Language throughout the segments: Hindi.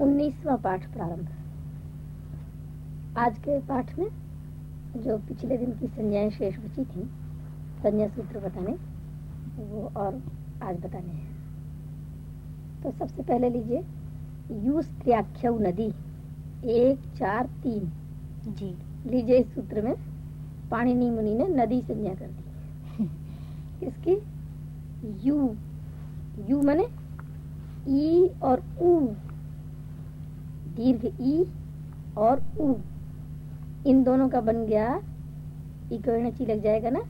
उन्नीसवा पाठ प्रारंभ आज के पाठ में जो पिछले दिन की संज्ञाएँ शेष बची थी संज्ञा सूत्र बताने वो और आज बताने हैं। तो सबसे पहले लीजिए यू स्त्रियाख्य नदी एक चार तीन। जी। लीजिए इस सूत्र में पाणिनि मुनि ने नदी संज्ञा कर दी। किसकी? यू। यू मने ई और ऊ। दीर्घ ई और ऊ इन दोनों का बन गया इकोणची लग जाएगा ना?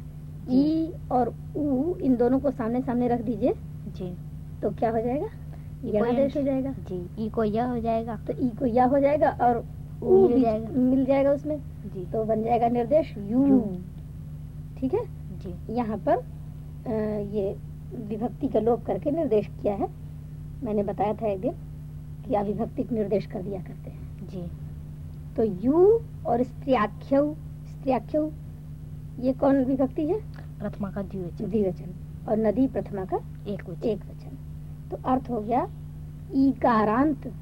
ई और ऊ इन दोनों को सामने सामने रख दीजिए। जी। तो क्या हो जाएगा? ई को हो जाएगा। जी ई को यह हो जाएगा। तो ई को या हो जाएगा और ऊ मिल जाएगा। मिल जाएगा उसमें। जी। तो बन जाएगा निर्देश यू। यू। ठीक है? जी। यहाँ पर अ, ये विभक्ति का लोप करके निर्देश किया है। मैंने बताया था एक दिन। कि अविभक्तिक निर्देश कर दिया करते हैं। जी। तो यू और स्त्रियाख्य स्त्रियाख्य ये कौन विभक्ति है? प्रथमा का द्विवचन। द्विवचन। और नदी प्रथमा का एक वचन। एक वचन तो अर्थ हो गया ईकारांत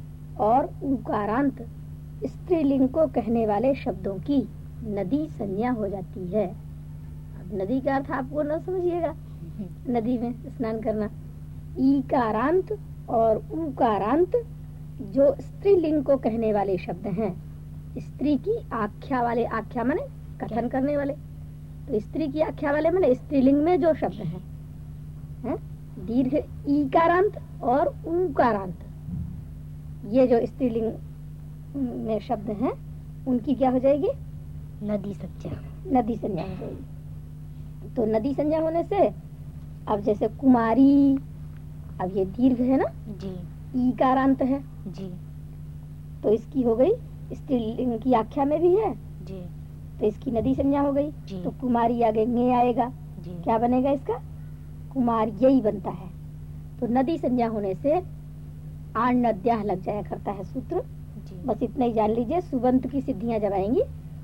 और उकारांत स्त्रीलिंग को कहने वाले शब्दों की नदी संज्ञा हो जाती है। अब नदी का अर्थ आपको न समझिएगा। नदी में स्नान करना। ईकारांत और उकारांत जो स्त्रीलिंग को कहने वाले शब्द हैं स्त्री की आख्या वाले आख्या माने कथन करने वाले। तो स्त्री की आख्या वाले माने स्त्रीलिंग में जो शब्द हैं हैं? दीर्घ ईकारांत और उकारांत ये जो स्त्रीलिंग में शब्द हैं उनकी क्या हो जाएगी? नदी संज्ञा। नदी संज्ञा हो जाएगी। तो नदी संज्ञा होने से अब जैसे कुमारी अब ये दीर्घ है ना? जी। ईकारांत है। जी। तो इसकी हो गई स्त्रीलिंग की आख्या में भी है? जी। तो इसकी नदी संज्ञा हो गई? जी। तो कुमारी आगे ने आएगा। जी। क्या बनेगा इसका? कुमार यही बनता है। तो नदी संज्ञा होने से आण नद्या लग जाया करता है सूत्र। जी। बस इतना ही जान लीजिए सुबंत की सिद्धियाँ जब आएँगी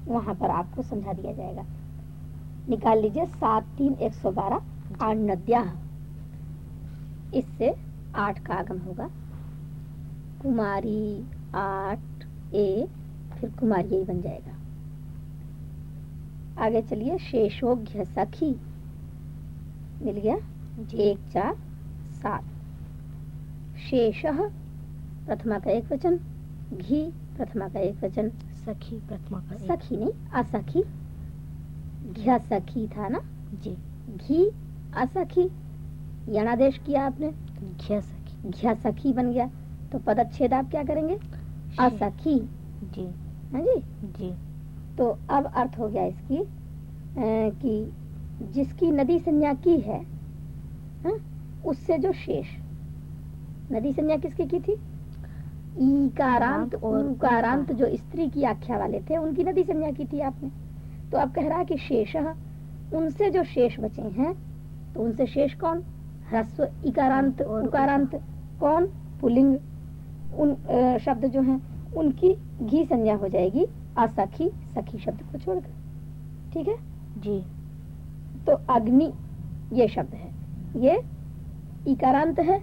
वहाँ पर आपको समझा दिया जाएगा। निकाल लीजिए सात तीन एक सौ बारह आठ नद्या इससे आठ का आगम होगा। कुमारी आठ ए फिर कुमारी यही बन जाएगा। आगे चलिए शेषोघ्य सखी। मिल गया? एक चार सात। शेष प्रथमा का एक वचन। घी प्रथमा का एक वचन। सखी प्रथमा का एक। सखी नहीं असखी। घ्या सखी था ना? जी। घी असखी। यणादेश किया आपने? घ्या सखी घ्या सखी बन गया। तो पदच्छेद आप क्या करेंगे? असखी। जी। हाँ जी? जी। तो अब अर्थ हो गया इसकी अ, कि जिसकी नदी संज्ञा की है हाँ, उससे जो शेष। नदी संज्ञा किसकी की थी? ईकारांत और उकारांत जो स्त्री की आख्या वाले थे उनकी नदी संज्ञा की थी आपने। तो अब कह रहा है कि शेष उनसे जो शेष बचे हैं तो उनसे शेष कौन? ह्रस्व इकारांत और उकारांत कौन? पुलिंग। उन शब्द जो हैं उनकी घी संज्ञा हो जाएगी असखी सखी शब्द को छोड़कर। ठीक है? जी। तो अग्नि ये शब्द है। ये इकारांत है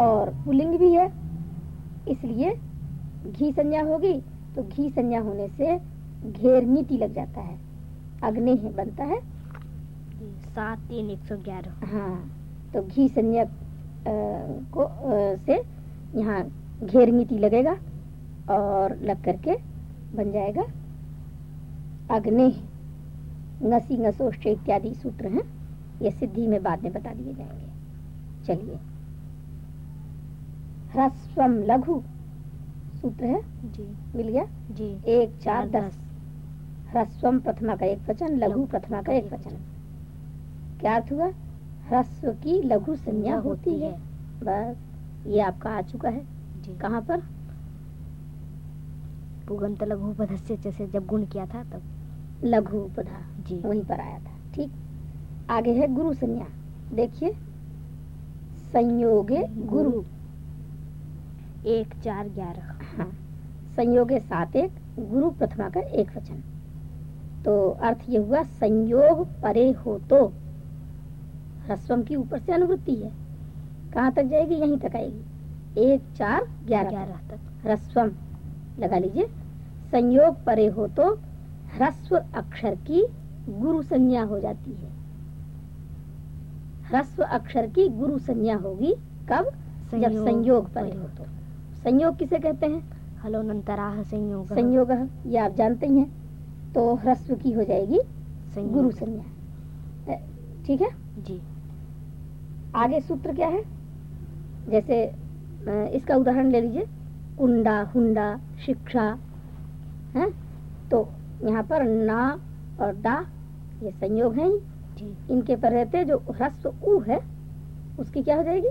और पुलिंग भी है। इसलिए घी संज्ञा होगी तो घी संज्ञा होने से घेर नीति लग जाता है। अग्नि ही बनता है। सात तीन एक सौ ग्यारह। हाँ तो घी संज्ञा को अ, से यहाँ घेर नीति लगेगा और लग करके बन जाएगा अग्नि ngसी ngसोष्ट इत्यादि सूत्र हैं। ये सिद्धि में बाद में बता दिए जाएँगे। चलिए। ह्रस्वम लघु सूत्र है। जी। मिल गया? जी। एक चार दस। ह्रस्वम प्रथमा का एक वचन लघु प्रथमा का एक वचन। क्या अर्थ हुआ? ह्रस्व की लघु संज्ञा होती है। बस। ये आपका आ चुका है। कहाँ पर? पुगंत लघु जैसे जब गुण किया था तब। लघु उपधा जी। वहीं पर आया था। ठीक। आगे है गुरु संज्ञा देखिए। संयोगे गुरु। एक चार ग्यारह। हाँ। संयोगे सात एक। गुरु प्रथमा का एक वचन। तो अर्थ ये हुआ संयोग परे हो तो ह्रस्वम की ऊपर से अनुवृत्ति है। कहाँ तक जाएगी? यहीं तक आएगी। एक चार ग्यारह ग्यारह तक। ह्रस्वम लगा लीजिए। संयोग परे हो तो ह्रस्व अक्षर की गुरु संज्ञा हो जाती है। ह्रस्व अक्षर की गुरु संज्ञा होगी कब? जब संयोग परे हो तो। संयोग किसे कहते हैं? हलोनंतराह संयोग। संयोग ये आप जानते ही हैं। तो ह्रस्व की हो जाएगी गुरु संज्ञा। ठीक है? जी। आगे सूत्र क्या है? जैसे इसका उदाहरण ले लीजिए। कुंडा हुंडा शिक्षा है? तो यहाँ पर ना और डा ये संयोग है। ही इनके पर रहते जो ह्रस्व उ है उसकी क्या हो जाएगी?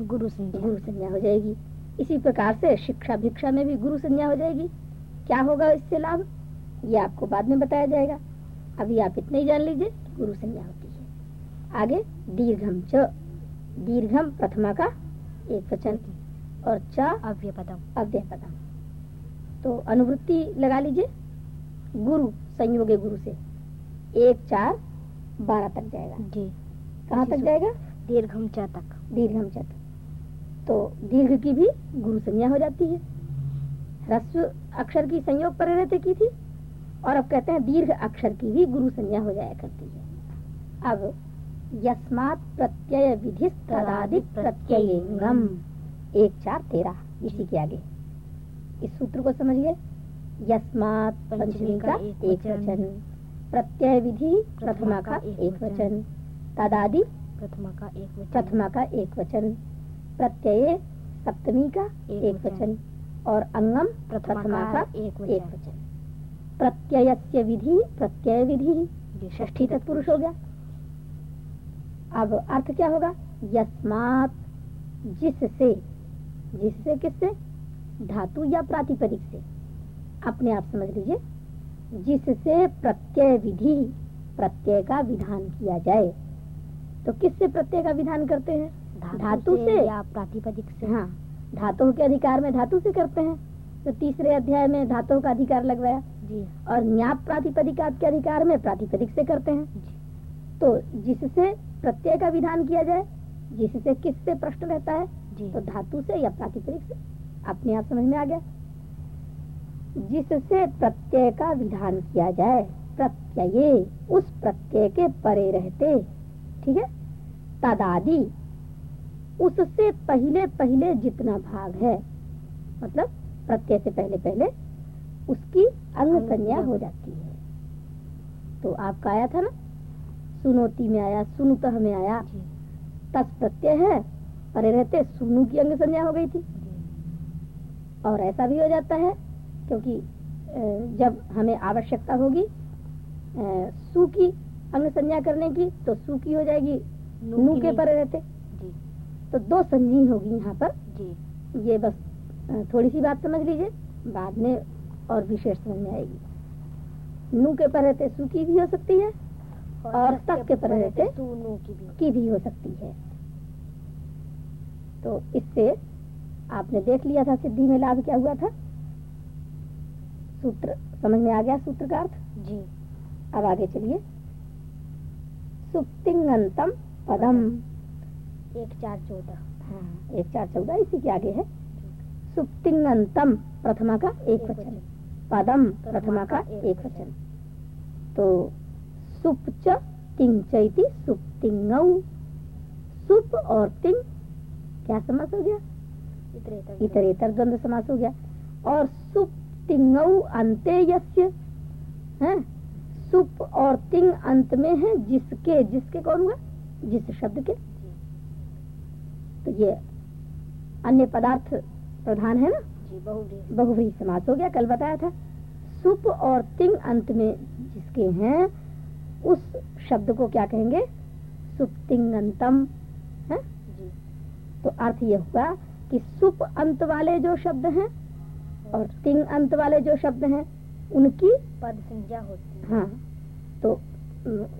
गुरु संज्ञा। गुरु संज्ञा हो जाएगी। इसी प्रकार से शिक्षा भिक्षा में भी गुरु संज्ञा हो जाएगी। क्या होगा इससे लाभ? ये आपको बाद में बताया जाएगा। अभी आप इतने ही जान लीजिए गुरु संज्ञा होती है। आगे दीर्घम च। दीर्घम प्रथमा का एक वचन और च अव्यपदम तो अनुवृत्ति लगा लीजिए। गुरु संयोग गुरु से। एक चार बारह तक जाएगा। जी। कहाँ तक जाएगा? दीर्घम च तक। दीर्घम चत तो दीर्घ की भी गुरु संज्ञा हो जाती है। ह्रस्व अक्षर की संयोग पर रहते की थी। और अब कहते हैं दीर्घ अक्षर की भी गुरु संज्ञा हो जाया करती है। अब यस्मात प्रत्यय विधि तदादिक प्रत्ययंगम एक चार तेरह इसी के आगे। इस सूत्र को समझिए। यस्मात पंचमी का एक वचन। प्रत्यय विधि प्रथमा का एक वचन। तदादि प्रथमा का एक वचन। प्रथमा का एक वचन। प्रत्यय सप्तमी का एक वचन। और अंगम प्रथमा का एक वचन। प्रत्यय विधि प्रत्यय विधि ष्ठी षष्ठी तत्पुरुष हो गया। अब अर्थ क्या होगा? यस्मात। जिससे। जिससे किससे? धातु या प्रातिपदिक से। अपने आप समझ लीजिए। जिससे प्रत्यय विधि प्रत्यय का विधान किया जाए। तो किससे प्रत्यय का विधान करते हैं? धातु से से। या प्रातिपदिक से। हाँ। धातु के अधिकार में धातु से करते हैं। तो तीसरे अध्याय में धातु का अधिकार लगवाया जी। और न्याप प्रातिपदिक के अधिकार में प्रातिपदिक से करते हैं। जी। तो जिससे प्रत्यय का विधान किया जाए जिससे किससे प्रश्न रहता है तो धातु से या प्राकृतिक से? अपने आप समझ में आ गया? जिससे प्रत्यय का विधान किया जाए प्रत्यय उस प्रत्यय के परे रहते ठीक है? तदादि उससे पहले पहले जितना भाग है मतलब प्रत्यय से पहले पहले उसकी अंग संज्ञा। हो जाती है। तो आपका आया था ना? सुनोती में आया सुनुतः में आया। तस प्रत्यय है परे रहते सुनु की अंग संज्ञा हो गई थी। और ऐसा भी हो जाता है क्योंकि जब हमें आवश्यकता होगी सु की अंग संज्ञा करने की तो सु की हो जाएगी नू के। परे रहते। तो दो संजी होगी यहाँ पर। जी। ये बस थोड़ी सी बात समझ लीजिए बाद में और विशेष समझ में आएगी। नू के पर रहते सु की भी हो सकती है और तस के की भी की भी हो सकती है। तो इससे आपने देख लिया था सिद्धि में लाभ क्या हुआ था? सूत्र समझ में आ गया सूत्र का अर्थ? जी। अब आगे चलिए। सुप्तिंगंतम पदम। एक चार चौदह। हाँ एक चार चौदह इसी के आगे है। सुप्तिंगंतम प्रथमा का एक वचन। पदम प्रथमा का एक वचन। तो सुप च तिंग चैति सुप्तिंगौ सुप और तिंग क्या समास हो गया? इतरेतर इतरेतर द्वंद्व समास हो गया। और सुप तिंगौ अंते यस्य है? सुप और तिंग अंत में है जिसके जिसके कौन हुआ? जिस शब्द के। तो ये अन्य पदार्थ प्रधान है ना? बहुव्रीहि समास। हो गया कल बताया था। सुप और तिंग अंत में जिसके हैं उस शब्द को क्या कहेंगे? सुप्तिंगंतम है? जी। तो अर्थ ये हुआ कि सुप अंत वाले जो शब्द हैं और तिंग अंत वाले जो शब्द हैं उनकी पद संज्ञा होती है। हाँ तो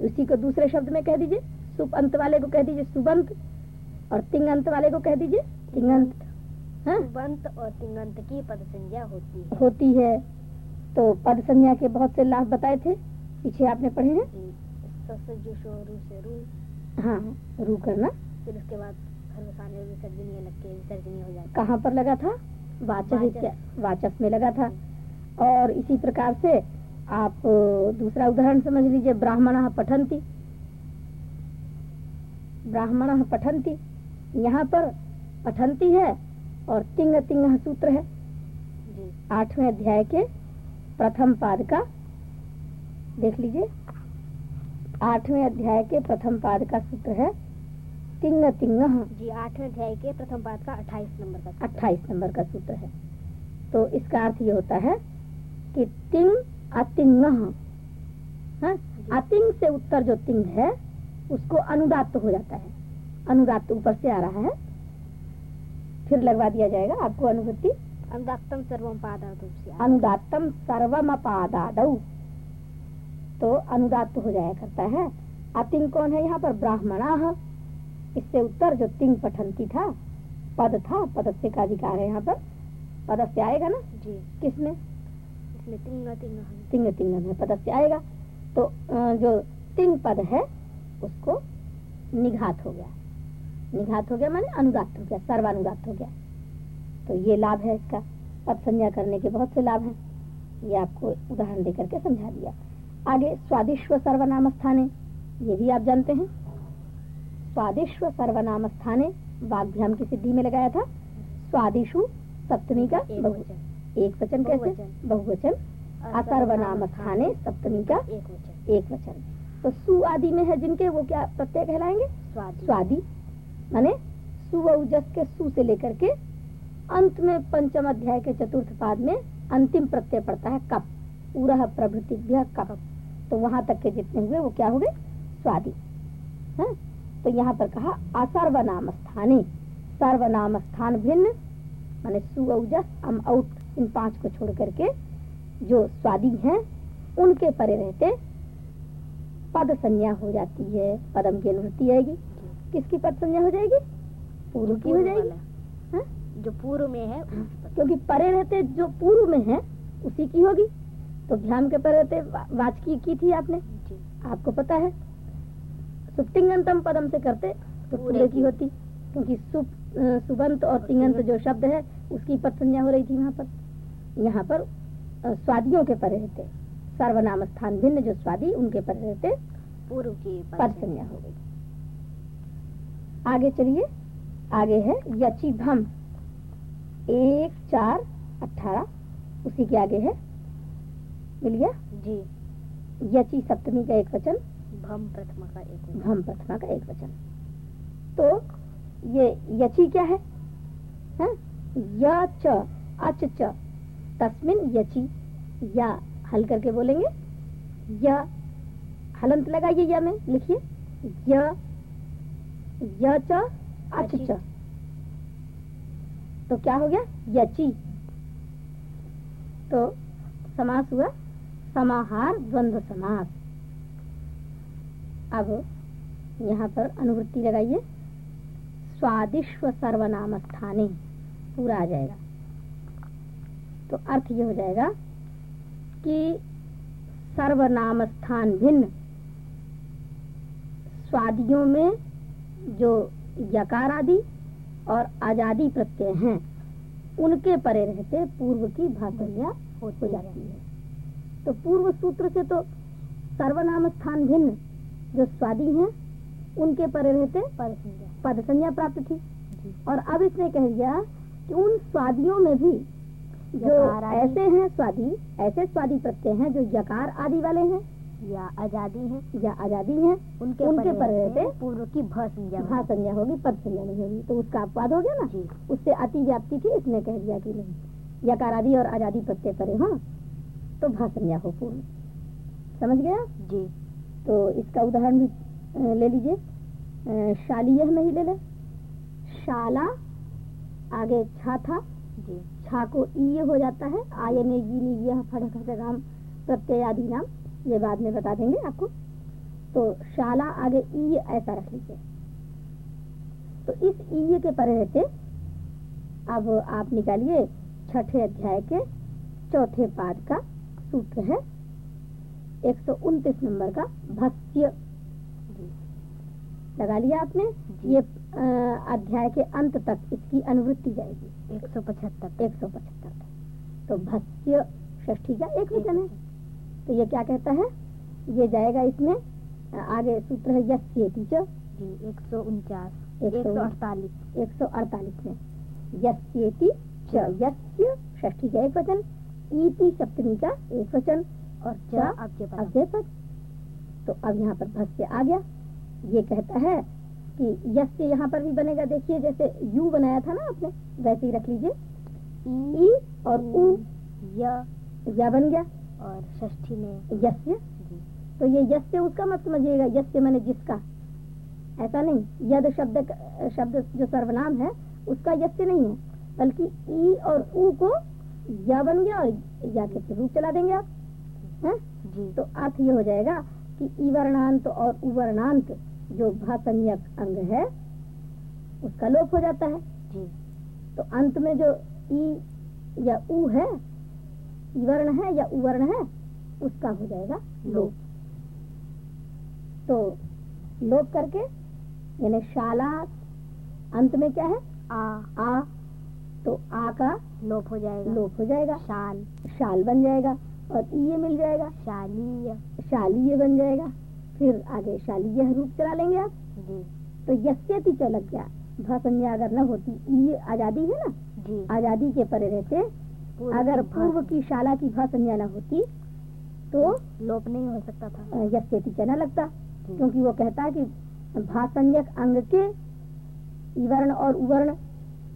उसी को दूसरे शब्द में कह दीजिए। सुप अंत वाले को कह दीजिए सुबंत और तिंग अंत वाले को कह दीजिए तिंगंत हाँ? सुबंत और तिंगंत की पद संज्ञा होती है। होती है। तो पद संज्ञा के बहुत से लाभ बताए थे। पीछे आपने पढ़े हैं? शो रू हाँ रू करना। फिर उसके बाद विसर्जनीय लग के विसर्जनीय हो जाता कहाँ पर लगा था? वाचक वाचक। में लगा था। और इसी प्रकार से आप दूसरा उदाहरण समझ लीजिए ब्राह्मण पठंती। ब्राह्मण पठंती। यहाँ पर पठंती है और तिंग तिंग सूत्र है। आठवें अध्याय के प्रथम पाद का देख लीजिए। आठवें अध्याय के प्रथम पाद का सूत्र है तिंग तिंग। जी आठवें अध्याय के प्रथम पाद का अट्ठाईस नंबर का अट्ठाईस नंबर का सूत्र है। तो इसका अर्थ ये होता है कि तिंग अतिंग। हाँ? अतिंग से उत्तर जो तिंग है उसको अनुदात हो जाता है। अनुदात ऊपर से आ रहा है। फिर लगवा दिया जाएगा आपको अनुभूति अनुदात्तम सर्वम अनुदातम अनुदात्तम सर्वमपादादौ तो अनुदात हो जाया करता है। अतिंग कौन है? यहाँ पर ब्राह्मणा इससे उत्तर जो तिंग पठंती था पद था पद से का अधिकार है यहाँ पर। पद से आएगा ना? जी। किसमें? इसमें तिंग तिंग है। तिंग तिंग में पद आएगा। तो जो तिंग पद है उसको निघात हो गया। निघात हो गया माने अनुदात हो गया सर्वानुदात हो गया। तो ये लाभ है इसका। पद संज्ञा करने के बहुत से लाभ हैं। ये आपको उदाहरण देकर के समझा दिया। आगे स्वादिश्व सर्वनाम स्थाने ये भी आप जानते हैं। स्वादिश्व सर्वनाम स्थाने वाग्भ्याम की सिद्धि में लगाया था। स्वादिशु सप्तमी का एक बहु- वचन। एक वचन कैसे? बहुवचन। बहुवचन। असर्वनाम स्थाने सप्तमी का एक वचन। तो सु आदि में है जिनके वो क्या प्रत्यय कहलाएँगे? स्वादी। माने सुवजस के सु से लेकर के अंत में पंचम अध्याय के चतुर्थ पाद में अंतिम प्रत्यय पड़ता है कप। पूरा प्रभृतिभ्य कप। तो वहाँ तक के जितने हुए वो क्या हुए? स्वादि। है? तो यहाँ पर कहा असर्वनाम स्थाने सर्वनाम स्थान भिन्न माने सुवजस अम आउट इन पाँच को छोड़ करके जो स्वादी हैं उनके परे रहते पद संज्ञा हो जाती है पदम की अनुवृत्ति आएगी किसकी पद संज्ञा हो जाएगी? पूर्व की हो जाएगी। हाँ? जो पूर्व में है क्योंकि परे रहते जो पूर्व में है उसी की होगी। तो ध्यान के परे रहते वाचकी की थी आपने? आपको पता है? सुप्तिंगंतम पदम से करते तो पूरे की। होती क्योंकि सुप सुबंत और तिंगंत जो शब्द है उसकी पद संज्ञा हो रही थी वहाँ पर। यहाँ पर स्वादियों के परे रहते। सर्वनाम स्थान भिन्न जो स्वादी उनके परे रहते। पूर्व की पद संज्ञा हो गई। आगे चलिए। आगे है यची भम एक चार अठारह उसी के आगे है मिल गया जी। यची सप्तमी का एक वचन। भम प्रथमा का एक वचन। भम प्रथमा का एक वचन। तो ये यची क्या है? हैं? य च अच च। तस्मिन यची। या हल करके बोलेंगे। य हलंत लगाइए या में लिखिए। य य च अच च। तो क्या हो गया? यची। तो समास हुआ। समाहार द्वंद्व समास। अब यहाँ पर अनुवृत्ति लगाइए। स्वादिश्व सर्वनाम स्थाने पूरा आ जाएगा। तो अर्थ ये हो जाएगा कि सर्वनाम स्थान भिन्न। स्वादियों में जो यकार आदि और आज़ादी प्रत्यय हैं, उनके परे रहते पूर्व की भाषा हो जाती है। तो पूर्व सूत्र से तो सर्वनाम स्थान भिन्न। जो स्वादी हैं उनके परे रहते पद संज्ञा प्राप्त थी। और अब इसने कह दिया कि उन स्वादियों में भी जो ऐसे हैं स्वादी ऐसे स्वादी प्रत्यय हैं जो यकार आदि वाले हैं। या आज़ादी है। या आज़ादी हैं उनके उनके परे रहते पूर्व की भ संज्ञा भा संज्ञा होगी पद संज्ञा नहीं होगी। तो उसका अपवाद हो गया ना? उससे अति व्याप्ति थी इसने कह दिया कि नहीं। यकार आदि और आज़ादी प्रत्यय परे हो? तो भा संज्ञा हो पूर्ण समझ गया? जी। तो इसका उदाहरण भी ले लीजिए। शालीय में ही ले ले। शाला आगे छा था। जी। छा को ई हो जाता है। आय ने आयन यीनी यह जगाम प्रत्यय आदि नाम। ये बाद में बता देंगे आपको। तो शाला आगे ई ऐसा रख लीजिए। तो इस ई के परे रहते अब आप निकालिए छठे अध्याय के चौथे पाद का। सूत्र है। एक सौ उनतीस नंबर का जी लगा लिया आपने? ये अध्याय के अंत तक इसकी अनुवृत्ति जाएगी। एक सौ पचहत्तर। एक सौ पचहत्तर। तक तो भस्य ष्ठी का एक वचन है। तो ये क्या कहता है? ये जाएगा इसमें आगे सूत्र है यस्येति च। जी एक सौ उनचास। एक सौ अड़तालीस। एक सौ अड़तालीस में। यस्येति च। यस्य षष्ठी का एक वचन। ईति सप्तमी का एक वचन और च अव्यय पद तो अब यहाँ पर भस्य आ गया। ये कहता है कि यस्य यहाँ पर भी बनेगा। देखिए जैसे यू बनाया था ना आपने वैसे ही रख लीजिए। ई और उ या। बन गया। और षष्ठी में यस्य तो ये यस्य उसका मत समझिएगा। यस्य मैंने जिसका। ऐसा नहीं। यद शब्द शब्द जो सर्वनाम है उसका यस्य नहीं है। बल्कि ई और उ को या बन गया और या के रूप चला देंगे आप हैं? जी। तो अर्थ ये हो जाएगा कि ई वर्णांत और उ वर्णांत जो भाषणीयक अंग है उसका लोप हो जाता है। जी। तो अंत में जो ई या उ है ई वर्ण है या उवर्ण है उसका हो जाएगा लोप। तो लोप करके यानी शाला अंत में क्या है? आ। आ तो आ का लोप हो जाएगा। लोप हो जाएगा। शाल। शाल बन जाएगा और ये मिल जाएगा। शालीय। शालीय बन जाएगा। फिर आगे शालीय रूप चला लेंगे आप। जी। तो यस्यति च लग गया। भ संज्ञा अगर न होती ये आज़ादी है ना? जी। आज़ादी के परे रहते। अगर पूर्व की शाला की भ संज्ञा न होती तो लोप नहीं हो सकता था। यस्यति च न लगता। क्योंकि वो कहता है कि भाषण्यक अंग के इवर्ण और उवर्ण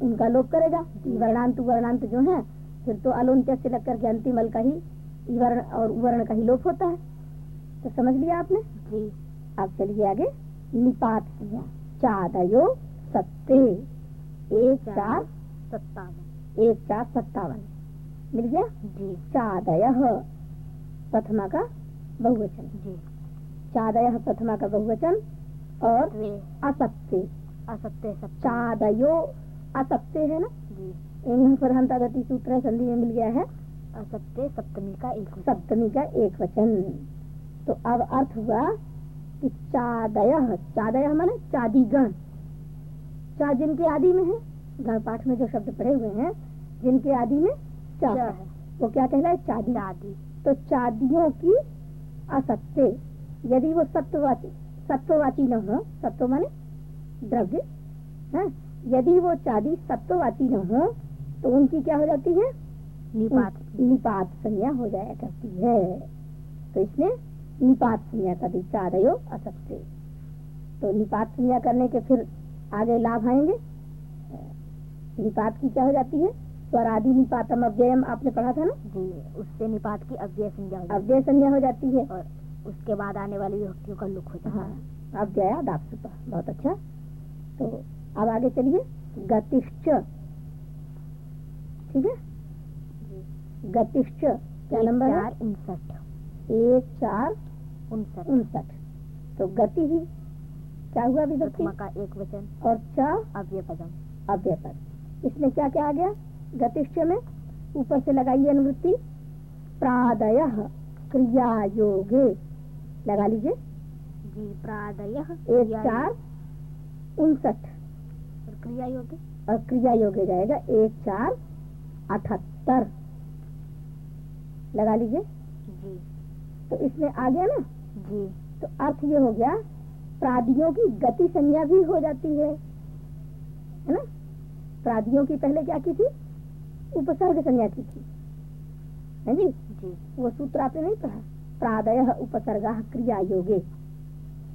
उनका लोप करेगा। वर्णांत उवर्णांत जो है फिर तो अलोन्त्य से लग करके अंतिम अल का ही इवर्ण और उवर्ण का ही लोप होता है। तो समझ लिया आपने? जी। अब चलिए आगे। निपात संज्ञा चादयो सत्ते। एक चार सत्तावन। एक चार सत्तावन। मिल गया? जी। चादय प्रथमा का बहुवचन। जी। चादय प्रथमा का बहुवचन और असत्य असत्य सत्य चादयो असत्य है ना? जी। इंग प्रधानता गति सूत्र है, संधि में मिल गया है। असत्य सप्तमी का एक सप्तमी का एक वचन। तो अब अर्थ हुआ कि चादय चादय माने चादीगण। चा जिनके आदि में है? गण पाठ में जो शब्द पढ़े हुए हैं जिनके आदि में चा च है। है। वो क्या कहलाए? चादी। आदि तो चादियों की असत्य। यदि वो सत्ववाची सत्ववाची न हो सत्व माने द्रव्य है? यदि वो चादी सत्ववाची न हो तो उनकी क्या हो जाती है? निपात। निपात संज्ञा हो जाया करती है। तो इसमें निपात संज्ञा का दी चादयो असत्य। तो निपात संज्ञा करने के फिर आगे लाभ आएँगे? निपात की क्या हो जाती है? स्वरादि निपातम अव्ययम आपने पढ़ा था ना? जी उससे निपात की अव्यय संज्ञा अव्यय संज्ञा हो जाती है। और उसके बाद आने वाली विभक्तियों का लुक होता हाँ है। अव्यया दापसुपा बहुत अच्छा। तो अब आगे चलिए। गतिश्च। ठीक है? गतिश्च। क्या नंबर है? चार उनसठ। एक चार उनसठ। उनसठ। तो गति ही। क्या हुआ विभक्ति का एक वचन। और च? अव्यय पदम अव्यय पद इसमें क्या क्या आ गया? गतिश्च में ऊपर से लगाइए अनुवृत्ति। प्रादय क्रिया योगे लगा लीजिए। जी प्रादय एक चार उनसठ। क्रिया योग और क्रिया योगे जाएगा। एक चार अठहत्तर। लगा लीजिए। जी। तो इसमें आ गया ना? जी। तो अर्थ ये हो गया प्रादियों की गति संज्ञा भी हो जाती है। है ना? प्रादियों की पहले क्या की थी? उपसर्ग संज्ञा की थी। है जी? जी। वो सूत्र आपने नहीं पढ़ा? प्रादय उपसर्ग क्रिया योगे।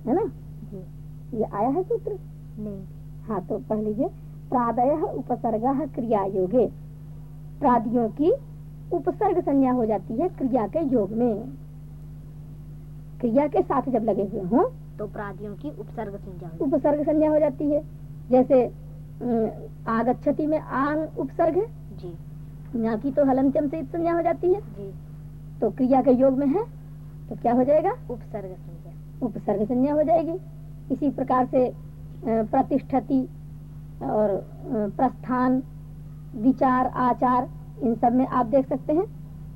है ना? जी। ये आया है सूत्र? नहीं। हाँ तो पढ़ लीजिए। प्रादय उपसर्ग क्रिया योगे प्रादियों की उपसर्ग संज्ञा हो जाती है क्रिया के योग में। क्रिया के साथ जब लगे हुए हों तो प्रादियों की उपसर्ग संज्ञा उपसर्ग संज्ञा हो जाती है। जैसे आगच्छति में आंग उपसर्ग है। जी। यहाँ की तो हलंत्यम से संज्ञा हो जाती है। जी। तो क्रिया के योग में है तो क्या हो जाएगा? उपसर्ग संज्ञा। उपसर्ग संज्ञा हो जाएगी। इसी प्रकार से प्रतिष्ठति और प्रस्थान विचार आचार इन सब में आप देख सकते हैं।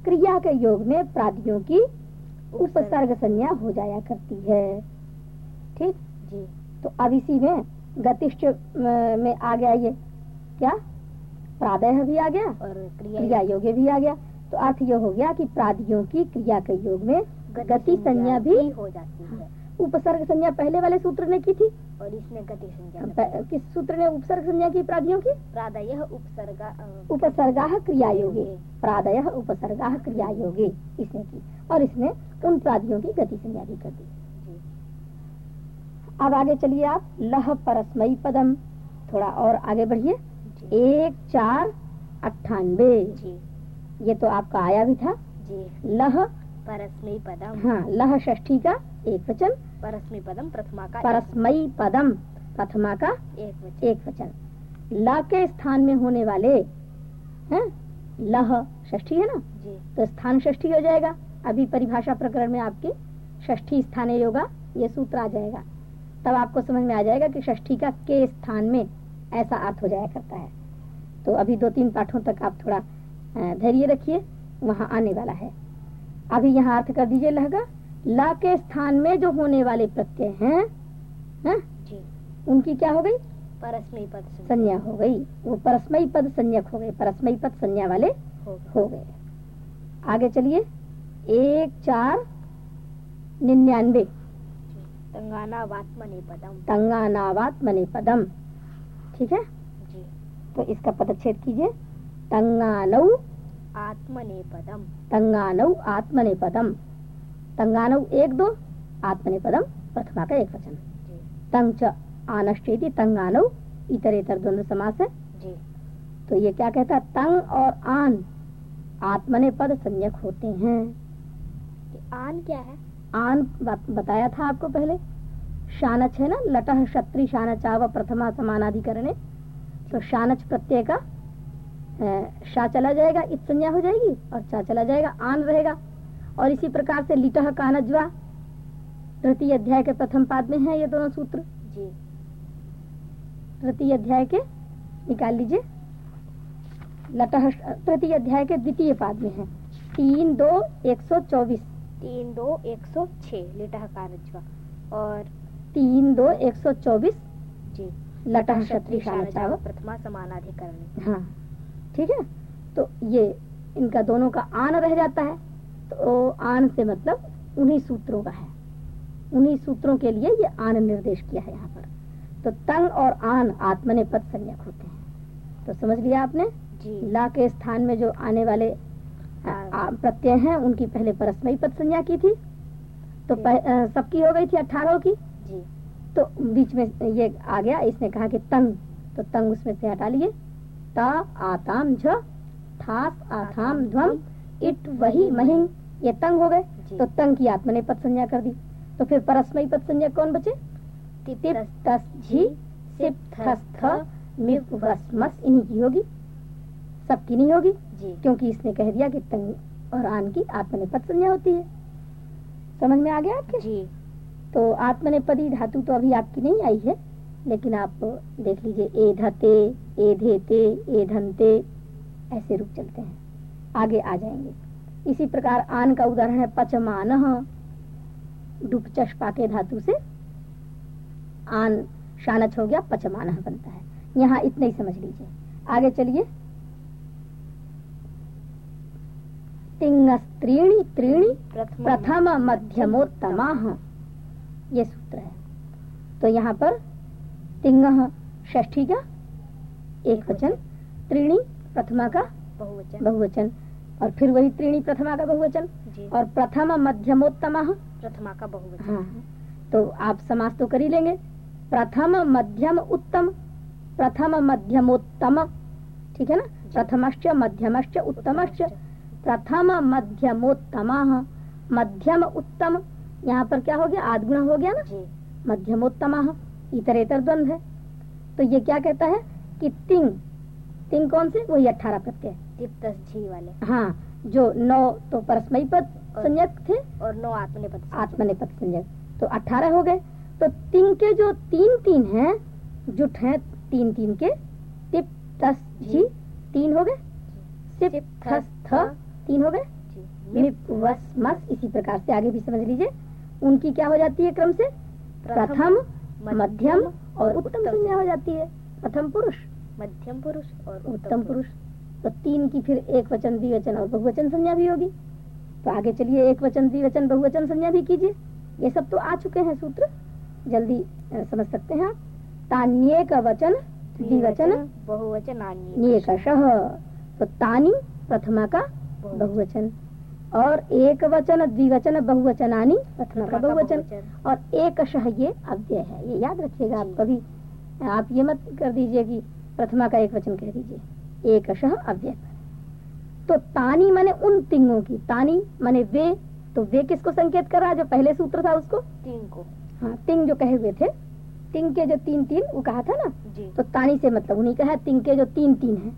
क्रिया के योग में प्रादियों की उपसर्ग संज्ञा हो जाया करती है। ठीक? जी। तो अब इसी में गतिष्ठ में आ गया ये। क्या? प्रादय भी आ गया और क्रिया क्रिया योग्य भी आ गया। तो अर्थ ये हो गया कि प्रादियों की क्रिया के योग में गति संज्ञा भी हो जाती है। उपसर्ग संज्ञा पहले वाले सूत्र ने की थी? और इसमें गति संज्ञा किस सूत्र ने उपसर्ग संज्ञा की प्रादियों की? प्रादय उपसर्गा उपसर्गा क्रिया योगे प्रादय उपसर्गा क्रिया योगे इसने की। और इसने उन प्रादियों की गति संज्ञा भी कर दी। अब आगे चलिए आप। लह परस्मयी पदम। थोड़ा और आगे बढ़िए। एक चार अट्ठानबे ये तो आपका आया भी था। जी। लह परस्मई पदम हाँ लह षष्ठी का एक वचन। परस्मई पदम प्रथमा का परस्मयी पदम प्रथमा का एक एक वचन। एक वचन। ल के स्थान में होने वाले हैं? लह षष्ठी है ना? जी। तो स्थान षष्ठी हो जाएगा। अभी परिभाषा प्रकरण में आपके षष्ठी स्थाने योगा ये सूत्र आ जाएगा। तब आपको समझ में आ जाएगा कि षष्ठी का के स्थान में ऐसा अर्थ हो जाया करता है। तो अभी दो तीन पाठों तक आप थोड़ा धैर्य रखिए वहाँ आने वाला है। अभी यहाँ अर्थ कर दीजिए लहगा। ला के स्थान में जो होने वाले प्रत्यय हैं हैं? जी। उनकी क्या हो गई? परस्मई पद संज्ञा हो गई। वो परस्मयी पद संज्ञक हो गए। परस्मयी पद संज्ञा वाले हो गए। आगे चलिए। एक चार निन्यानवे। तंगाना वात्मने पदम ठीक है? जी। तो इसका पदच्छेद कीजिए। तंगानौ आत्मने पदम तंगानौ आत्मने पदम तंगानौ एक दो आत्मने पदम प्रथमा का एक वचन। तंग च आनश्चेति तंगानौ इतरेतर द्वंद्व समास है। जी। तो ये क्या कहता है? तंग और आन आत्मने पद संज्ञक होते हैं। आन क्या है? आन बताया था आपको पहले? शानच है ना? लटह क्षत्रि शानचाव प्रथमा समानाधिकरणे तो शानच प्रत्यय का अ, शा चला जाएगा इत संज्ञा हो जाएगी और चा चला जाएगा आन रहेगा। और इसी प्रकार से लिटह कानज्वा तृतीय अध्याय के प्रथम पाद में है ये दोनों सूत्र। जी। तृतीय अध्याय के निकाल लीजिए। लटह तृतीय अध्याय के द्वितीय पाद में है। तीन दो एक सौ चौबीस। तीन दो एक सौ छह लिटह कारज्वा और तीन दो एक सौ चौबीस। जी। लटह क्षत्रिय प्रथमा समानाधिकरण। हाँ। ठीक है? तो ये इनका दोनों का आन रह जाता है। तो आन से मतलब उन्हीं सूत्रों का है। उन्हीं सूत्रों के लिए ये आन निर्देश किया है यहाँ पर। तो तंग और आन आत्मने पद संज्ञक होते हैं। तो समझ लिया आपने? जी। ला के स्थान में जो आने वाले प्रत्यय हैं उनकी पहले परस्मयी पद संज्ञा की थी। तो सबकी हो गई थी अठारह की? जी। तो बीच में ये आ गया इसने कहा कि तंग। तो तंग उसमें से हटा लिए। ता आताम झ थास आथाम ध्वम इट वही महिंग ये तंग हो गए। तो तंग की आत्मा ने पद संज्ञा कर दी। तो फिर परस्मयी पद संज्ञा कौन बचे? इन्हीं की होगी। सबकी नहीं होगी जी। क्योंकि इसने कह दिया कि तंग और आन की आत्मनेपद संज्ञा होती है। समझ में आ गया आपके? जी। तो आत्मनेपदी धातु तो अभी आपकी नहीं आई है लेकिन आप देख लीजिए ए धते ए धेते ए धनते ऐसे रूप चलते हैं। आगे आ जाएँगे। इसी प्रकार आन का उदाहरण है पचमान। डुप चष्पा के धातु से आन शानच हो गया पचमान बनता है। यहाँ इतना ही समझ लीजिए। आगे चलिए। तिंगस्त्रीणी त्रीणी प्रथम मध्यमोत्तमा। ये सूत्र है। तो यहाँ पर तिंग षष्ठी का एक वचन त्रीणी प्रथमा का बहुवचन। बहुवचन। और फिर वही त्रीणी प्रथमा का बहुवचन। और प्रथम मध्यमोत्तम। प्रथमा का बहुवचन। हाँ। तो आप समास तो कर ही लेंगे। प्रथम मध्यम उत्तम प्रथम मध्यमोत्तम। ठीक है ना? प्रथमश्च मध्यमश्च उत्तमश्च। प्रथम मध्यमोत्तम। मध्यम उत्तम यहाँ पर क्या हो गया? आदगुण हो गया ना? मध्यमोत्तम। इतर इतर द्वंद है। तो ये क्या कहता है? कि तिंग तिंग कौन से? वही अठारह प्रत्यय तस वाले। हाँ जो नौ तो परस्मयी पद संज्ञक थे। और नौ आत्मनेपद। आत्मनेपद संज्ञक। तो अठारह हो गए। तो तिंग के जो तीन तीन हैं जुट हैं तीन तीन के तिप तस जी। तीन हो गए। सिप थस थ तीन हो गए। जी। मिप वस मस इसी प्रकार से आगे भी समझ लीजिए। उनकी क्या हो जाती है क्रम से? प्रथम मध्यम और उत्तम। संज्ञा हो जाती है। प्रथम पुरुष। मध्यम पुरुष और उत्तम पुरुष। तो तीन की फिर एक वचन द्विवचन और बहुवचन संज्ञा भी होगी। तो आगे चलिए एक वचन द्विवचन बहुवचन संज्ञा भी कीजिए। ये सब तो आ चुके हैं सूत्र। जल्दी समझ सकते हैं आप? तान्ये का वचन द्विवचन बहुवचन नियकशः तो तानी प्रथमा का बहुवचन। और एक वचन द्विवचन बहुवचनानी प्रथमा का बहुवचन। और एक शह ये अव्यय है। ये याद रखिएगा आप कभी। आप ये मत कर दीजिए कि प्रथमा का एक वचन कह दीजिए। एक अशह अव्यय। तो तानी माने उन तिंगों की। तानी माने वे तो वे किसको संकेत कर रहा है? जो पहले सूत्र था उसको? तीन को हाँ तिंग जो कहे हुए थे। तिंग के जो तीन तीन वो कहा था ना? जी। तो तानी से मतलब उन्हीं का है। तिंग के जो तीन तीन है।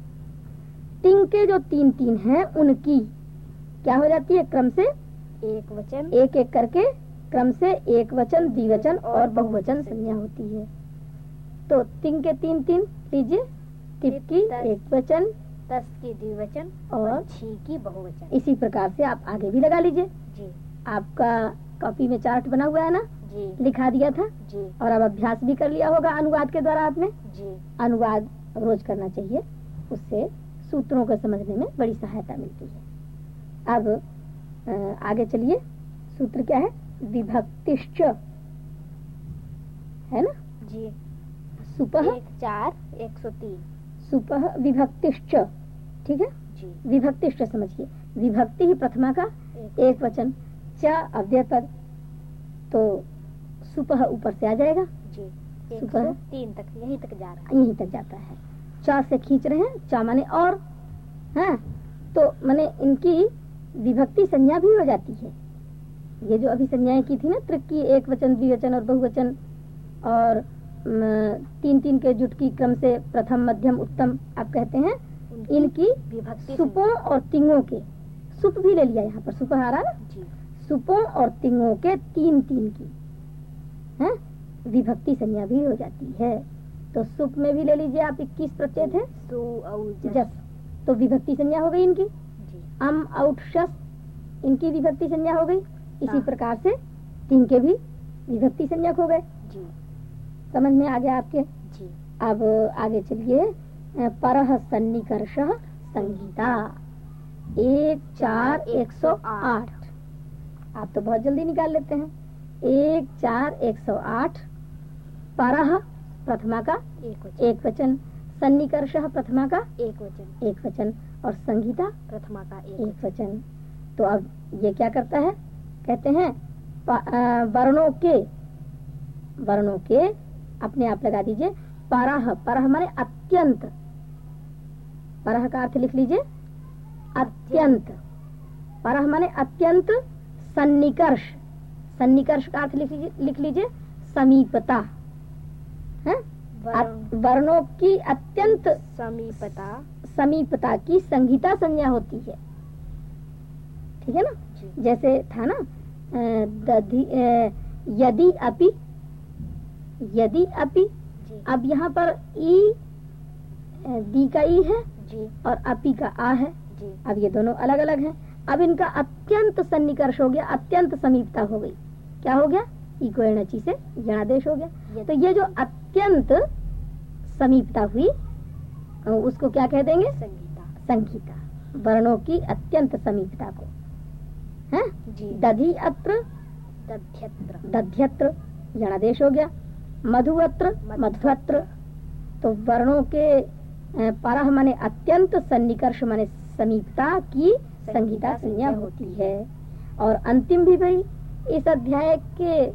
तिंग के जो तीन तीन है उनकी क्या हो जाती है? क्रम से? एक वचन। एक एक करके क्रम से एक वचन द्विवचन और बहुवचन संज्ञा होती है। तो तीन के तीन तीन लीजिए। तिप की एक वचन। दस की द्विवचन और छी की बहुवचन। इसी प्रकार से आप आगे भी लगा लीजिए। जी। आपका कॉपी में चार्ट बना हुआ है ना? जी। लिखा दिया था? जी। और अब अभ्यास भी कर लिया होगा अनुवाद के द्वारा आपने? जी। अनुवाद रोज करना चाहिए। उससे सूत्रों को समझने में बड़ी सहायता मिलती है। अब आगे चलिए। सूत्र क्या है? विभक्तिश्च है ना जी सुपह चार एक सौ तीन। सुपह विभक्तिश्च। ठीक है? जी। विभक्तिश्च समझिए। विभक्ति ही प्रथमा का एक। वचन। च अव्यय पद। तो सुपह ऊपर से आ जाएगा। जी। एक तीन तक यहीं तक जा रहा यहीं तक जाता है। चा से खींच रहे हैं। चा माने और। है? तो माने इनकी विभक्ति संज्ञा भी हो जाती है। ये जो अभी संज्ञाएँ की थी ना त्रिक की एक वचन द्विवचन और बहुवचन और तीन तीन के जुट की क्रम से प्रथम मध्यम उत्तम आप कहते हैं इनकी विभक्ति सुपों और तिंगों के। सुप भी ले लिया यहाँ पर सुप आ ना? सुपों और तिंगों के तीन तीन की है? विभक्ति संज्ञा भी हो जाती है। तो सुप में भी ले लीजिए आप इक्कीस प्रत्यय थे जस तो विभक्ति संज्ञा हो गई इनकी। अम आउट शस इनकी विभक्ति संज्ञा हो गई। इसी हाँ। प्रकार से तीन के भी विभक्ति संज्ञक हो गए। समझ में आ गया आपके? जी। अब आगे चलिए। परह सन्निकर्ष संगीता एक चार एक सौ आठ। आप तो बहुत जल्दी निकाल लेते हैं। एक चार एक सौ आठ। परह प्रथमा का एक वचन। एक वचन। सन्निकर्ष प्रथमा का एक वचन। एक वचन। और संगीता प्रथमा का एक एक वचन। तो अब ये क्या करता है? कहते हैं वर्णों के। वर्णों के अपने आप लगा दीजिए। परह परह माने अत्यंत। परह का अर्थ लिख लीजिए। अत्यंत। परह माने अत्यंत सन्निकर्ष। सन्निकर्ष का अर्थ लिख लीजिए समीपता। है? वर्णों। की अत्यंत समीपता। समीपता की संहिता संज्ञा होती है। ठीक है ना? जैसे था ना दधि यदि अपि यदि अपि अब यहाँ पर ई दी का ई है जी। और अपि का आ है। जी। अब ये दोनों अलग अलग हैं। अब इनका अत्यंत सन्निकर्ष हो गया अत्यंत समीपता हो गई। क्या हो गया? इको एणची से जनादेश हो गया। तो ये जो अत्यंत समीपता हुई उसको क्या कह देंगे? संगीता। संगीता। वर्णों की अत्यंत समीपता को। है? दधि अत्र। दध्यत्र। दध्यत्र। जनादेश हो गया। मधुअत्र मध्वत्र तो वर्णों के परह माने अत्यंत सन्निकर्ष माने समीपता की संगीता संज्ञा होती है। और अंतिम भी भाई इस अध्याय के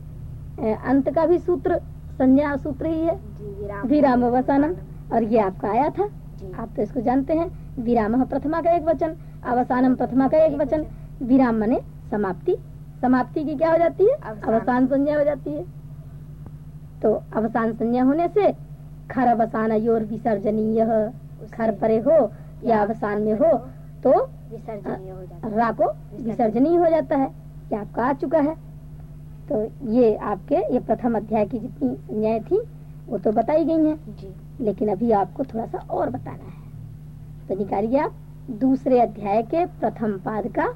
अंत का भी सूत्र संज्ञा सूत्र ही है। विराम। अवसानम और ये आपका आया था। आप तो इसको जानते हैं। विराम प्रथमा का एक वचन अवसानम प्रथमा का एक वचन। विराम माने समाप्ति। समाप्ति की क्या हो जाती है। अवसान संज्ञा हो जाती है। तो अवसान संज्ञा होने से खर अवसान योर विसर्जनीय खर परे हो या अवसान में हो तो रा को विसर्जनीय हो जाता है। ये आपका आ चुका है। तो ये आपके ये प्रथम अध्याय की जितनी संज्ञाएँ थी वो तो बताई गई हैं। जी। लेकिन अभी आपको थोड़ा सा और बताना है। तो निकालिए आप दूसरे अध्याय के प्रथम पाद का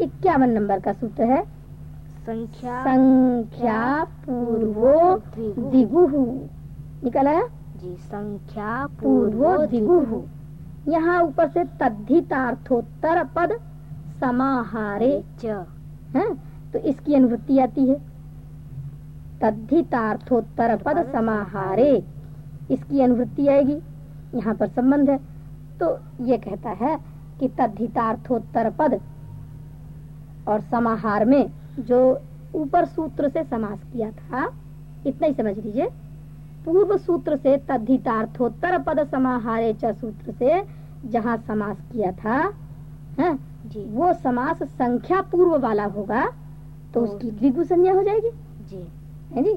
इक्यावन नंबर का सूत्र है। संख्या संख्या पूर्वो द्विगु। दिगु निकल? आया जी संख्या पूर्वो पूर्वो दिगु यहाँ ऊपर से तद्धितार्थोत्तर पद समाहारे च। है तो इसकी अनुभूति आती है। तद्धितार्थोत्तर पद समाहारे। इसकी अनुभूति आएगी। यहाँ पर संबंध है। तो ये कहता है कि तद्धितार्थोत्तर पद और समाहार में जो ऊपर सूत्र से समास किया था इतना ही समझ लीजिए। पूर्व सूत्र से तद्धितार्थोत्तर पद समाहारे च सूत्र से जहाँ समास किया था है जी। वो समास संख्या पूर्व वाला होगा तो तो- उसकी द्विगु संज्ञा हो जाएगी। जी। है जी?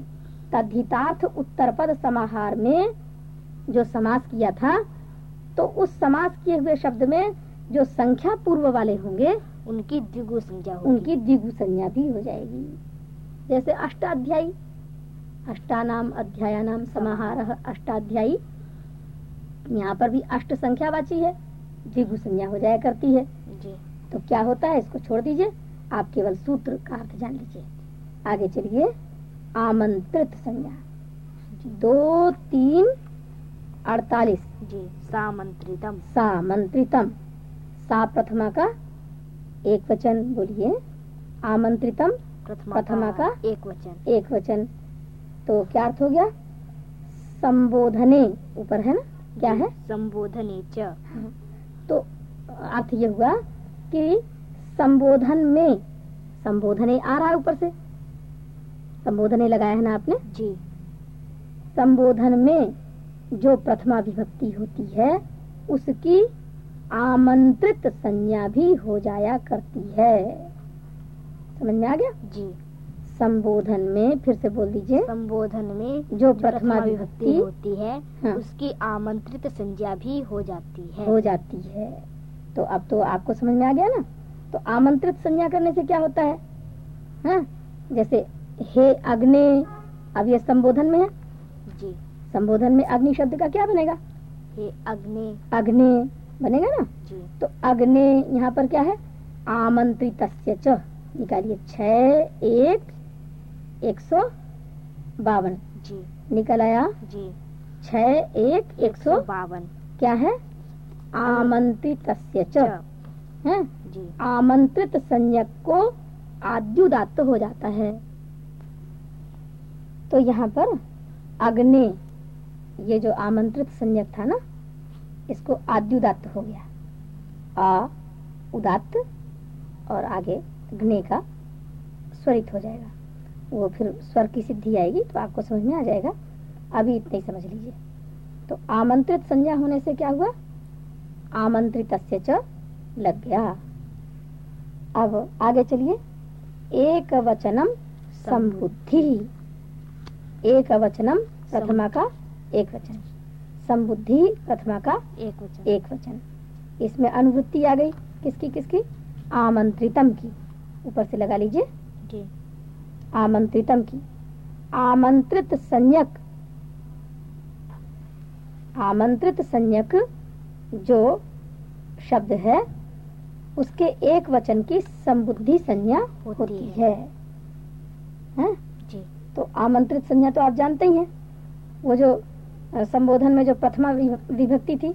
तद्धितार्थ उत्तर पद समाहार में जो समास किया था तो उस समास किए हुए शब्द में जो संख्या पूर्व वाले होंगे उनकी द्विगु संज्ञा उनकी द्विगु संज्ञा भी हो जाएगी। जैसे अष्टाध्यायी अष्टानाम अध्यायानाम समाहार अष्टाध्यायी। यहाँ पर भी अष्ट संख्यावाची है द्विगु संज्ञा हो जाया करती है। जी। तो क्या होता है इसको छोड़ दीजिए। आप केवल सूत्र का अर्थ जान लीजिए। आगे चलिए। आमंत्रित संज्ञा। दो तीन अड़तालीस। जी सामंत्रितम। सामंत्रितम। सा प्रथमा का एक वचन बोलिए। आमंत्रितम प्रथमा का एक वचन एक वचन तो क्या अर्थ हो गया? संबोधने ऊपर है ना? क्या है? संबोधने च। तो अर्थ ये हुआ कि संबोधन में संबोधने आ रहा है ऊपर से। संबोधने लगाया है ना आपने? जी। संबोधन में जो प्रथमा विभक्ति होती है उसकी आमंत्रित संज्ञा भी हो जाया करती है। समझ में आ गया? जी। संबोधन में फिर से बोल दीजिए। संबोधन में जो प्रथमा विभक्ति होती है हाँ। उसकी आमंत्रित संज्ञा भी हो जाती है। हो जाती है। तो अब तो आपको समझ में आ गया ना? तो आमंत्रित संज्ञा करने से क्या होता है? हाँ? जैसे हे अग्नि अब ये संबोधन में है। जी। संबोधन में अग्नि शब्द का क्या बनेगा? हे अग्नि। अग्नि। बनेगा ना? जी। तो अग्नि यहाँ पर क्या है? आमंत्रित च। निकालिए। छ एक एक सौ बावन। जी। निकल आया। जी। छ एक एक सौ बावन। क्या है? आमंत्रित है? आमंत्रित संज्ञक को आद्युदात्त हो जाता है। तो यहाँ पर अग्नि ये जो आमंत्रित संज्ञक था ना इसको आद्युदात्त हो गया। आ उदात्त और आगे ग्ने का स्वरित हो जाएगा। वो फिर स्वर की सिद्धि आएगी तो आपको समझ में आ जाएगा। अभी इतना ही समझ लीजिए। तो आमंत्रित संज्ञा होने से क्या हुआ? आमंत्रित च लग गया अब आगे चलिए। एक वचनम संबुद्धि। एक वचनम प्रथमा का एक वचन संबुद्धि प्रथमा का एक वचन। एक वचन। इसमें अनुवृत्ति आ गई। किसकी किसकी? आमंत्रितम की। ऊपर से लगा लीजिए। जी। आमंत्रितम की। आमंत्रित संज्ञक। आमंत्रित संज्ञक जो शब्द है उसके एक वचन की संबुद्धि संज्ञा होती होती है। है। हैं? जी। तो आमंत्रित संज्ञा तो आप जानते ही हैं। वो जो संबोधन में जो प्रथमा विभक्ति थी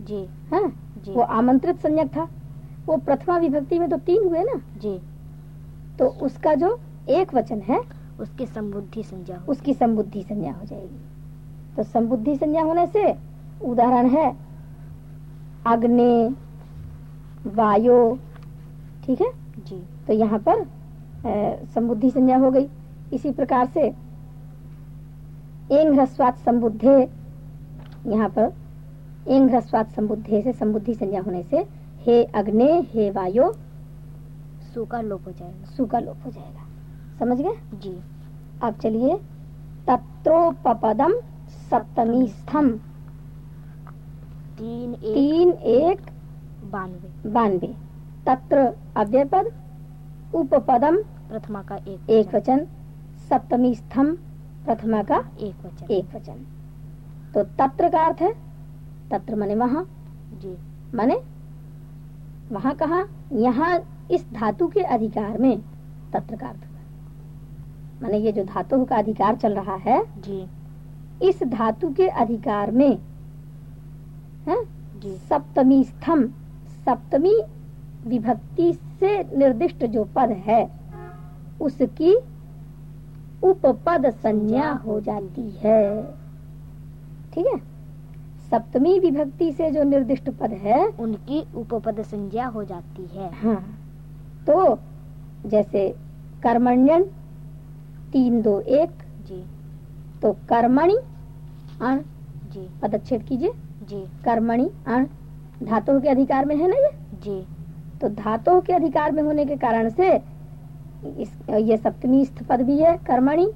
जी। हैं? जी। वो आमंत्रित संज्ञक था। वो प्रथमा विभक्ति में तो तीन हुए ना? जी। तो उसका जो एक वचन है उसकी संबुद्धि संज्ञा उसकी संबुद्धि संज्ञा हो जाएगी। तो संबुद्धि संज्ञा होने से उदाहरण है अग्नि वायु ठीक है? जी। तो यहाँ पर संबुद्धि संज्ञा हो गई। इसी प्रकार से ह्रस्वात संबुद्धे यहाँ पर ह्रस्वात संबुद्धे से संबुद्धि संज्ञा होने से हे अग्नि हे वायु सु का लोप हो जाएगा। सु का लोप हो जाएगा। समझ गए? जी। अब चलिए तत्रोपपदम सप्तमी स्थम तीन एक तीन एक बानवे। बानवे। तत्र अव्यय पद उपपदम प्रथमा का एक एक वचन सप्तमी स्थम प्रथमा का एक वचन। एक वचन। तो तत्र का अर्थ है? तत्र माने वहाँ। जी। माने? वहाँ कहा यहाँ इस धातु के अधिकार में तत्र का अर्थ माने ये जो धातु का अधिकार चल रहा है जी। इस धातु के अधिकार में है? जी। सप्तमी स्थम सप्तमी विभक्ति से निर्दिष्ट जो पद है उसकी उपपद संज्ञा हो जाती है। ठीक है? सप्तमी विभक्ति से जो निर्दिष्ट पद है उनकी उपपद संज्ञा हो जाती है। हाँ। तो जैसे कर्मण्यन तीन दो एक जी। तो कर्मणि अण जी। पदच्छेद कीजिए। जी। कर्मणि अण धातु के अधिकार में है ना ये? जी। तो धातु के अधिकार में होने के कारण से इस ये सप्तमी स्थ पद भी है कर्मणि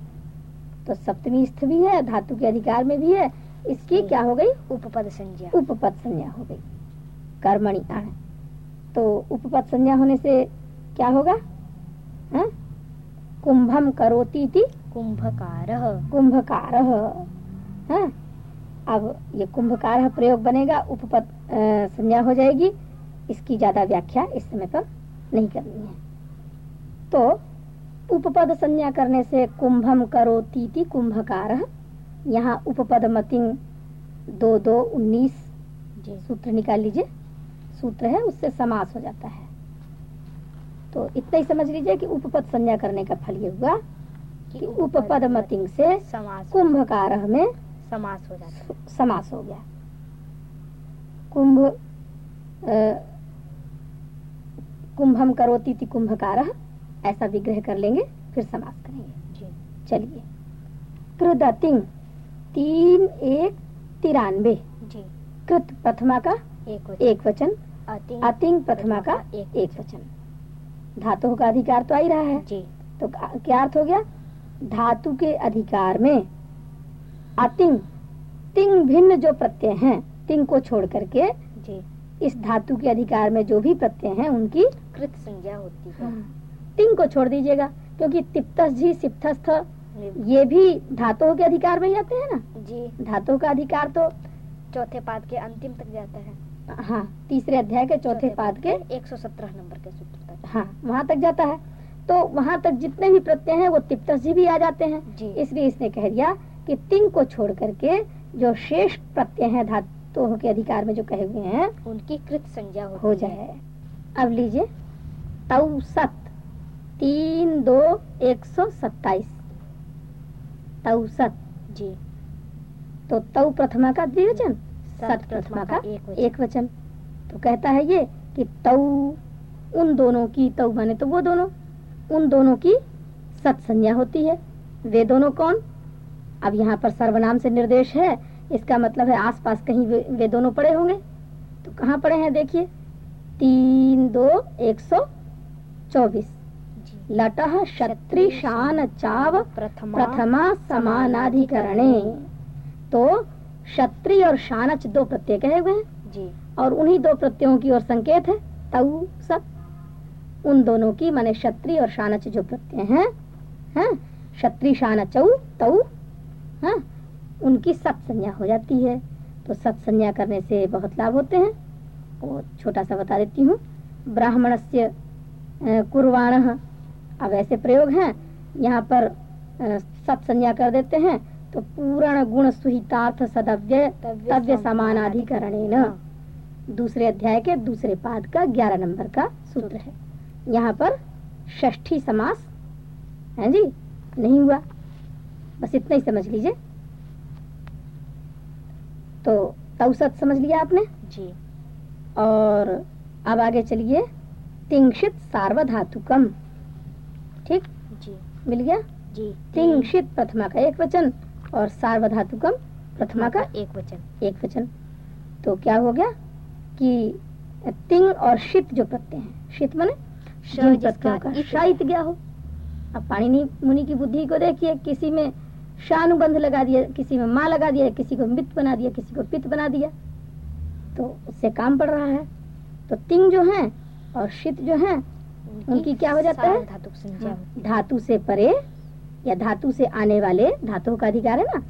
तो सप्तमी स्थ भी है धातु के अधिकार में भी है इसकी क्या हो गई? उपपद संज्ञा। उपपद संज्ञा हो गई। कर्मणि अण तो उपपद संज्ञा होने से क्या होगा? हाँ? कुंभम करोती थी कुंभकार। कुंभकार। हाँ? अब ये कुंभकार प्रयोग बनेगा उपपद संज्ञा हो जाएगी। इसकी ज़्यादा व्याख्या इस समय पर नहीं करनी है। तो उपपद संज्ञा करने से कुंभम करो तीति कुंभकार। यहाँ उपपद मतिंग दो दो उन्नीस सूत्र निकाल लीजिए। सूत्र है उससे समास हो जाता है। तो इतना ही समझ लीजिए कि उपपद संज्ञा करने का फल ये हुआ कि उपपद मतिंग से समास कुंभकार में समास हो जाता है। समास हो गया। कुंभ कुंभम करोती कुंभकार। ऐसा विग्रह कर लेंगे फिर समाप्त करेंगे। चलिए। कृदतिंग तीन एक तिरानवे। कृत प्रथमा का एक वचन। एक वचन। अति अतिंग प्रथमा का एक एक वचन। धातु का अधिकार तो आ ही रहा है। जी। तो क्या अर्थ हो गया? धातु के अधिकार में अतिंग। तिंग भिन्न जो प्रत्यय हैं तिंग को छोड़ करके जी। इस धातु के अधिकार में जो भी प्रत्यय हैं उनकी कृत संज्ञा होती है। तिंग को छोड़ दीजिएगा क्योंकि तिप्तस जी सिप्तस्थ ये भी धातुओं के अधिकार में ही आते हैं ना? जी। धातु का अधिकार तो चौथे पाद के अंतिम तक जाता है। हाँ तीसरे अध्याय के चौथे पाद के 117 नंबर के सूत्र तक। हाँ वहाँ तक जाता है। तो वहाँ तक जितने भी प्रत्यय हैं वो तिप्तस जी भी आ जाते हैं। इसलिए इसने कह दिया कि तिंग को छोड़ करके जो शेष प्रत्यय हैं धातुओं के अधिकार में जो कहे हुए हैं उनकी कृत संज्ञा हो जाए। अब लीजिए तऊ सत। तीन दो एक सौ सत्ताईस। तऊ सत जी। तो तऊ प्रथमा का द्विवचन सत प्रथमा का एक वचन। एक वचन। तो कहता है ये कि तऊ उन दोनों की तऊ माने तो वो दोनों उन दोनों की सत संज्ञा होती है। वे दोनों कौन? अब यहाँ पर सर्वनाम से निर्देश है इसका मतलब है आसपास कहीं वे, वे दोनों पड़े होंगे। तो कहाँ पड़े हैं देखिए? तीन दो एक सौ चौबीस। जी लटह क्षत्रि शान चाव प्रथमा प्रथमा समानाधिकरणे। तो क्षत्रि और शानच दो प्रत्यय कहे हुए हैं। जी। और उन्हीं दो प्रत्ययों की ओर संकेत है। तऊ सत। उन दोनों की माने क्षत्रि और शानच जो प्रत्यय हैं हैं? क्षत्रि शानचऊ तऊ हैं? उनकी सत संज्ञा हो जाती है। तो सत संज्ञा करने से बहुत लाभ होते हैं। वो छोटा सा बता देती हूँ। ब्राह्मण से कुर्वाण अब ऐसे प्रयोग हैं यहाँ पर अ, सत संज्ञा कर देते हैं तो पूर्ण गुण सुहितार्थ सदव्य तव्य समानाधिकरणेन। दूसरे अध्याय के दूसरे पाद का ग्यारह नंबर का सूत्र है। यहाँ पर षष्ठी समास है जी? नहीं हुआ। बस इतना ही समझ लीजिए। तो तौसत समझ लिया आपने? जी। और अब आगे चलिए। तिंक्षित सार्वधातुकम। ठीक? जी। मिल गया? जी। तिंक्षित प्रथमा का एक वचन और सार्वधातुकम प्रथमा का एक वचन। एक वचन। तो क्या हो गया कि तिंग और शित जो प्रत्यय हैं शित माने श जिन जिसका प्रत्ययों का इत शायित गया हो। अब पाणिनि मुनि की बुद्धि को देखिए किसी में शानुबंध लगा दिया किसी में माँ लगा दिया किसी को मित बना दिया किसी को पित बना दिया। तो उससे काम पड़ रहा है। तो तिंग जो है और शीत जो है उनकी क्या हो जाता है? धातु संज्ञा धातु से परे या धातु से आने वाले धातु का अधिकार है ना?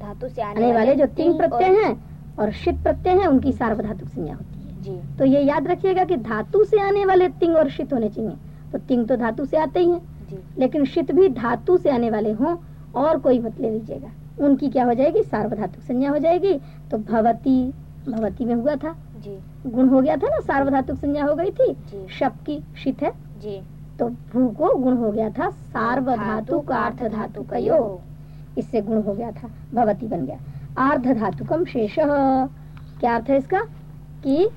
धातु से आने आने वाले जो तिंग प्रत्यय हैं और शित प्रत्यय हैं उनकी सार्वधातुक संज्ञा होती है। जी। तो ये याद रखिएगा कि धातु से आने वाले तिंग और शित होने चाहिए। तो तिंग तो धातु से आते ही हैं। लेकिन शित भी धातु से आने वाले हों और कोई मत ले लीजिएगा। उनकी क्या हो जाएगी? सार्वधातुक संज्ञा हो जाएगी। तो भवती भवती में हुआ था। जी। गुण हो गया था ना? सार्वधातुक संज्ञा हो गई थी। शब की शित है। जी। तो भू को गुण हो गया था सार्वधातुक अर्ध धातु का योग। इससे गुण हो गया था भवती बन गया। अर्ध धातुकम शेष। क्या अर्थ है इसका? कि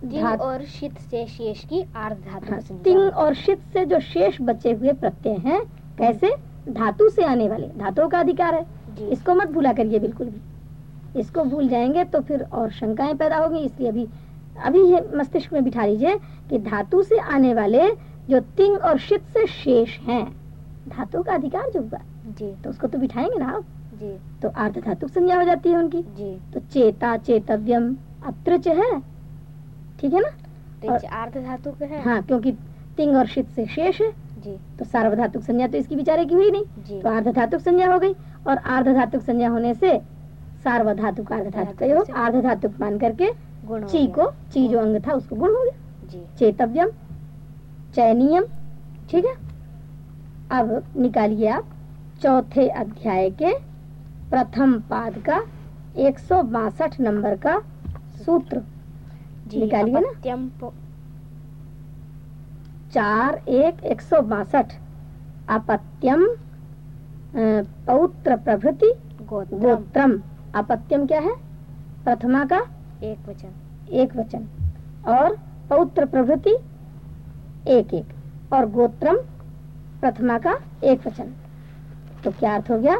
तिंग धातु और शीत से शेष की आर्ध धातु हाँ, की तिंग और शित से जो शेष बचे हुए प्रत्यय हैं कैसे? धातु से आने वाले। धातुओं का अधिकार है। इसको मत भूला करिए बिल्कुल भी। इसको भूल जाएँगे तो फिर और शंकाएँ पैदा होगी। इसलिए अभी अभी ये मस्तिष्क में बिठा लीजिए कि धातु से आने वाले जो तिंग और शित से शेष हैं। धातु का अधिकार जो हुआ जी। तो उसको तो बिठाएँगे ना आप? जी। तो अर्ध धातु संज्ञा हो जाती है उनकी। जी। तो चेता चेतव्यम अत्रच है। ठीक है ना? तो ये आर्ध धातु है। हाँ क्योंकि तिंग और शित से शेष है। जी। तो सार्वधातुक संज्ञा तो इसकी विचारे की हुई नहीं। जी। तो अर्ध धातुक संज्ञा हो गई। और अर्ध धातुक संज्ञा होने से सार्वधातुक अर्ध धातुक अर्ध धातुक मान करके गुण ची को ची जो अंग था उसको गुण हो गया। चेतव्यम चयनीयम ठीक है? अब निकालिए आप चौथे अध्याय के प्रथम पाद का एक नंबर का सूत्र। जी निकालिए ना। चार एक एक सौ बासठ। अपत्यम पौत्र प्रभृति गोत्रम। अपत्यम क्या है? प्रथमा का एक वचन। एक वचन। और पौत्र प्रभृति एक एक। और गोत्रम प्रथमा का एक वचन। तो क्या अर्थ हो गया?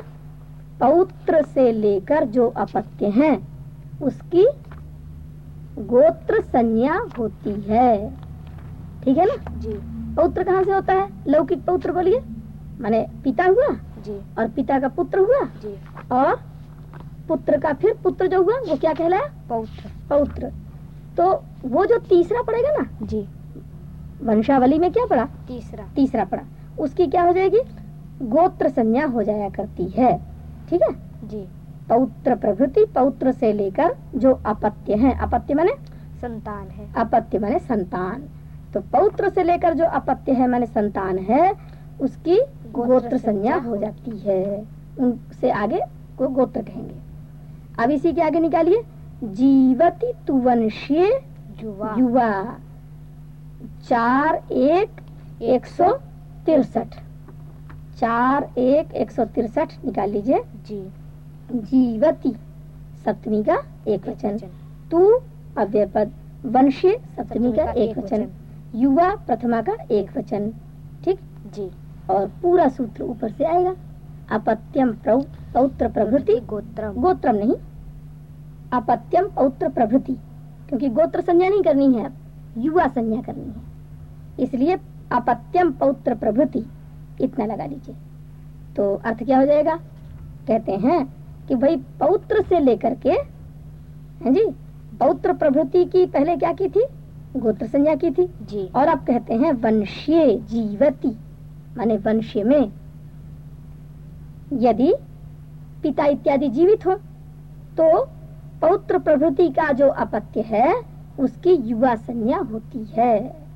पौत्र से लेकर जो अपत्य हैं उसकी गोत्र संज्ञा होती है। ठीक है ना? जी। पौत्र कहाँ से होता है? लौकिक पौत्र बोलिए। माने पिता हुआ? जी। और पिता का पुत्र हुआ? जी। और पुत्र का फिर पुत्र जो हुआ वो क्या कहलाया? पौत्र। पौत्र। तो वो जो तीसरा पड़ेगा ना जी। वंशावली में क्या पड़ा तीसरा। तीसरा पड़ा उसकी क्या हो जाएगी? गोत्र संज्ञा हो जाया करती है। ठीक है? जी। पौत्र प्रभृति पौत्र से लेकर जो अपत्य है अपत्य माने? संतान है। अपत्य माने संतान। तो पौत्र से लेकर जो अपत्य है माने संतान है उसकी गोत्र संज्ञा हो जाती है। उनसे आगे को गोत्र कहेंगे। अब इसी के आगे निकालिए। जीवती तुवंशीय युवा। युवा। चार एक एक सौ तिरसठ। चार एक एक सौ तिरसठ निकाल लीजिए। जी। जीवती सप्तमी का एक वचन। तू अव्यय पद वंशीय सप्तमी का एक वचन। युवा प्रथमा का एक वचन। ठीक? जी। और पूरा सूत्र ऊपर से आएगा। अपत्यम पौत्र प्रभृति। गोत्रम। गोत्रम नहीं। अपत्यम पौत्र प्रभृति। क्योंकि गोत्र संज्ञा नहीं करनी है। युवा संज्ञा करनी है। इसलिए अपत्यम पौत्र प्रभृति इतना लगा लीजिए। तो अर्थ क्या हो जाएगा? कहते हैं कि भाई पौत्र से लेकर के है जी? पौत्र प्रभृति की पहले क्या की थी? गोत्र संज्ञा की थी। जी। और आप कहते हैं वंशीय जीवती माने वंश्य में यदि पिता इत्यादि जीवित हो तो पौत्र प्रभृति का जो अपत्य है उसकी युवा संज्ञा होती है।